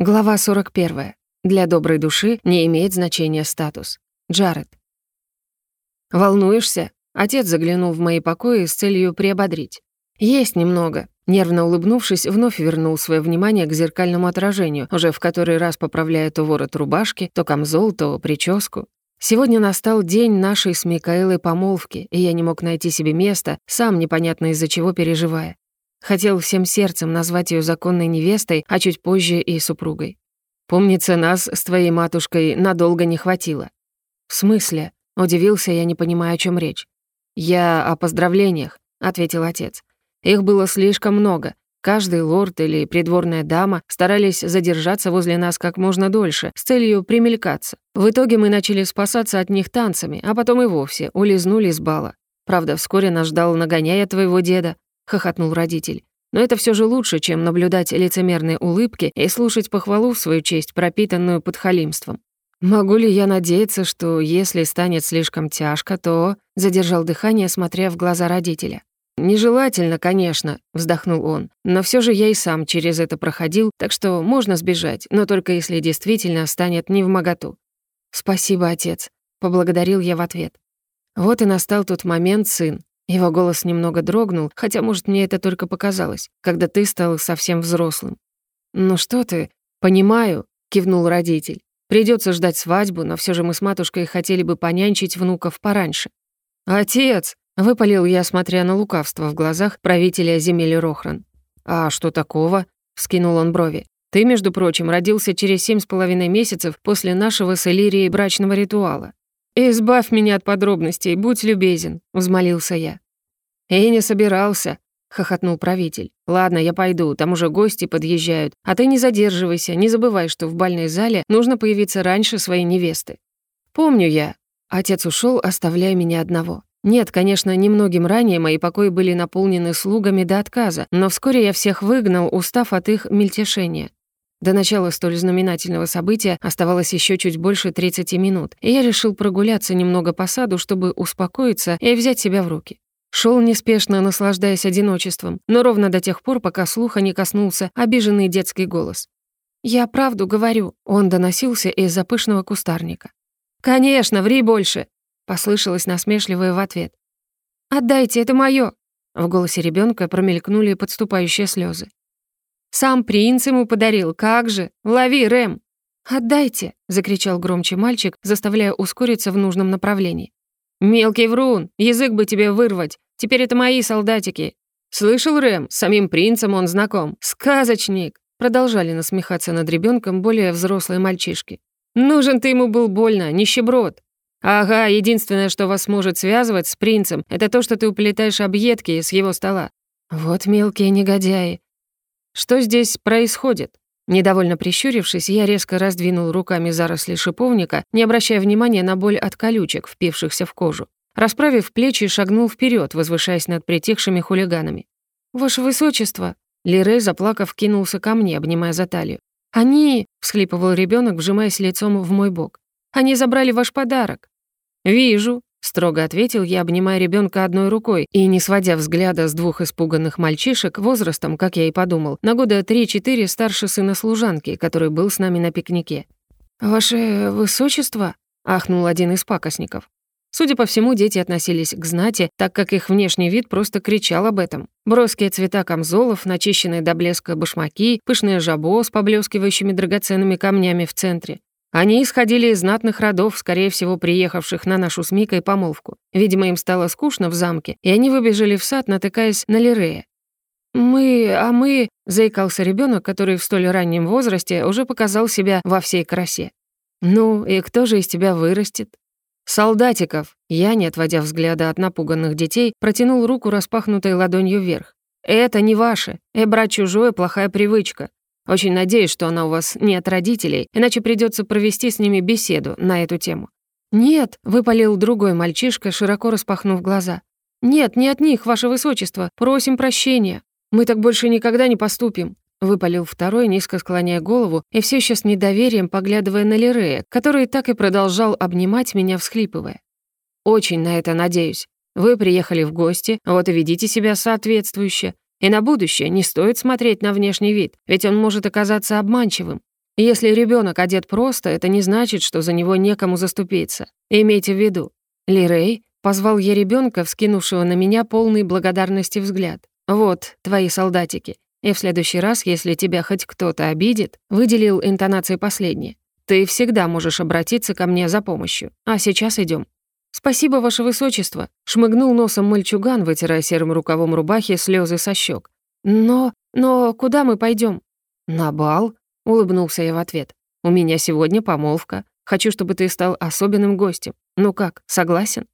Глава 41. Для доброй души не имеет значения статус. Джаред. «Волнуешься?» Отец заглянул в мои покои с целью приободрить. «Есть немного». Нервно улыбнувшись, вновь вернул свое внимание к зеркальному отражению, уже в который раз поправляя то ворот рубашки, то камзол, то прическу. Сегодня настал день нашей с Микаэлой помолвки, и я не мог найти себе места, сам непонятно из-за чего переживая. Хотел всем сердцем назвать ее законной невестой, а чуть позже и супругой. Помнится, нас с твоей матушкой надолго не хватило. В смысле? Удивился я, не понимая, о чем речь. Я о поздравлениях, ответил отец. Их было слишком много. Каждый лорд или придворная дама старались задержаться возле нас как можно дольше, с целью примелькаться. В итоге мы начали спасаться от них танцами, а потом и вовсе улизнули с бала. Правда, вскоре нас ждал нагоняя твоего деда, хохотнул родитель. Но это все же лучше, чем наблюдать лицемерные улыбки и слушать похвалу в свою честь, пропитанную подхалимством. «Могу ли я надеяться, что если станет слишком тяжко, то...» Задержал дыхание, смотря в глаза родителя. «Нежелательно, конечно», — вздохнул он, «но все же я и сам через это проходил, так что можно сбежать, но только если действительно станет не в моготу». «Спасибо, отец», — поблагодарил я в ответ. Вот и настал тот момент, сын, его голос немного дрогнул, хотя, может, мне это только показалось, когда ты стал совсем взрослым. «Ну что ты? Понимаю», — кивнул родитель. Придется ждать свадьбу, но все же мы с матушкой хотели бы понянчить внуков пораньше». «Отец!» — выпалил я, смотря на лукавство в глазах правителя земель Рохран. «А что такого?» — вскинул он брови. «Ты, между прочим, родился через семь с половиной месяцев после нашего с Элирией брачного ритуала. «Избавь меня от подробностей, будь любезен», — взмолился я. «И не собирался», — хохотнул правитель. «Ладно, я пойду, там уже гости подъезжают. А ты не задерживайся, не забывай, что в бальной зале нужно появиться раньше своей невесты». «Помню я». Отец ушел, оставляя меня одного. Нет, конечно, немногим ранее мои покои были наполнены слугами до отказа, но вскоре я всех выгнал, устав от их мельтешения. До начала столь знаменательного события оставалось еще чуть больше 30 минут, и я решил прогуляться немного по саду, чтобы успокоиться и взять себя в руки. Шел неспешно, наслаждаясь одиночеством, но ровно до тех пор, пока слуха не коснулся обиженный детский голос. «Я правду говорю», — он доносился из-за пышного кустарника. «Конечно, ври больше», — послышалось насмешливое в ответ. «Отдайте, это моё!» В голосе ребенка промелькнули подступающие слезы. Сам принц ему подарил, как же? Лови, Рэм!» «Отдайте!» — закричал громче мальчик, заставляя ускориться в нужном направлении. «Мелкий врун! Язык бы тебе вырвать! Теперь это мои солдатики!» «Слышал, Рэм, с самим принцем он знаком. Сказочник!» Продолжали насмехаться над ребенком более взрослые мальчишки. «Нужен ты ему был больно, нищеброд!» «Ага, единственное, что вас может связывать с принцем, это то, что ты уплетаешь объедки с его стола». «Вот мелкие негодяи. Что здесь происходит?» Недовольно прищурившись, я резко раздвинул руками заросли шиповника, не обращая внимания на боль от колючек, впившихся в кожу. Расправив плечи, шагнул вперед, возвышаясь над притихшими хулиганами. «Ваше высочество!» Лирей, заплакав, кинулся ко мне, обнимая за талию. «Они...» — всхлипывал ребенок, вжимаясь лицом в мой бок. «Они забрали ваш подарок». «Вижу», Строго ответил я, обнимая ребенка одной рукой и не сводя взгляда с двух испуганных мальчишек возрастом, как я и подумал, на года 3-4 старше сына служанки, который был с нами на пикнике. «Ваше высочество?» — ахнул один из пакостников. Судя по всему, дети относились к знати, так как их внешний вид просто кричал об этом. Броские цвета камзолов, начищенные до блеска башмаки, пышное жабо с поблескивающими драгоценными камнями в центре, они исходили из знатных родов, скорее всего, приехавших на нашу с Микой помолвку. Видимо, им стало скучно в замке, и они выбежали в сад, натыкаясь на Лирея. «Мы... а мы...» — заикался ребенок, который в столь раннем возрасте уже показал себя во всей красе. «Ну, и кто же из тебя вырастет?» «Солдатиков!» Я, не отводя взгляда от напуганных детей, протянул руку распахнутой ладонью вверх. «Это не ваше. Брать чужое — плохая привычка. Очень надеюсь, что она у вас не от родителей, иначе придется провести с ними беседу на эту тему». «Нет», — выпалил другой мальчишка, широко распахнув глаза. «Нет, не от них, ваше высочество. Просим прощения. Мы так больше никогда не поступим». Выпалил второй, низко склоняя голову и все еще с недоверием поглядывая на Лирея, который так и продолжал обнимать меня, всхлипывая. «Очень на это надеюсь. Вы приехали в гости, вот и ведите себя соответствующе. И на будущее не стоит смотреть на внешний вид, ведь он может оказаться обманчивым. Если ребенок одет просто, это не значит, что за него некому заступиться. Имейте в виду. Лирей позвал я ребенка, вскинувшего на меня полный благодарности взгляд. Вот твои солдатики. И в следующий раз, если тебя хоть кто-то обидит, выделил интонации последние. Ты всегда можешь обратиться ко мне за помощью. А сейчас идем. «Спасибо, ваше высочество», — шмыгнул носом мальчуган, вытирая серым рукавом рубахи слезы со щек. «Но... но куда мы пойдем? «На бал», — улыбнулся я в ответ. «У меня сегодня помолвка. Хочу, чтобы ты стал особенным гостем. Ну как, согласен?»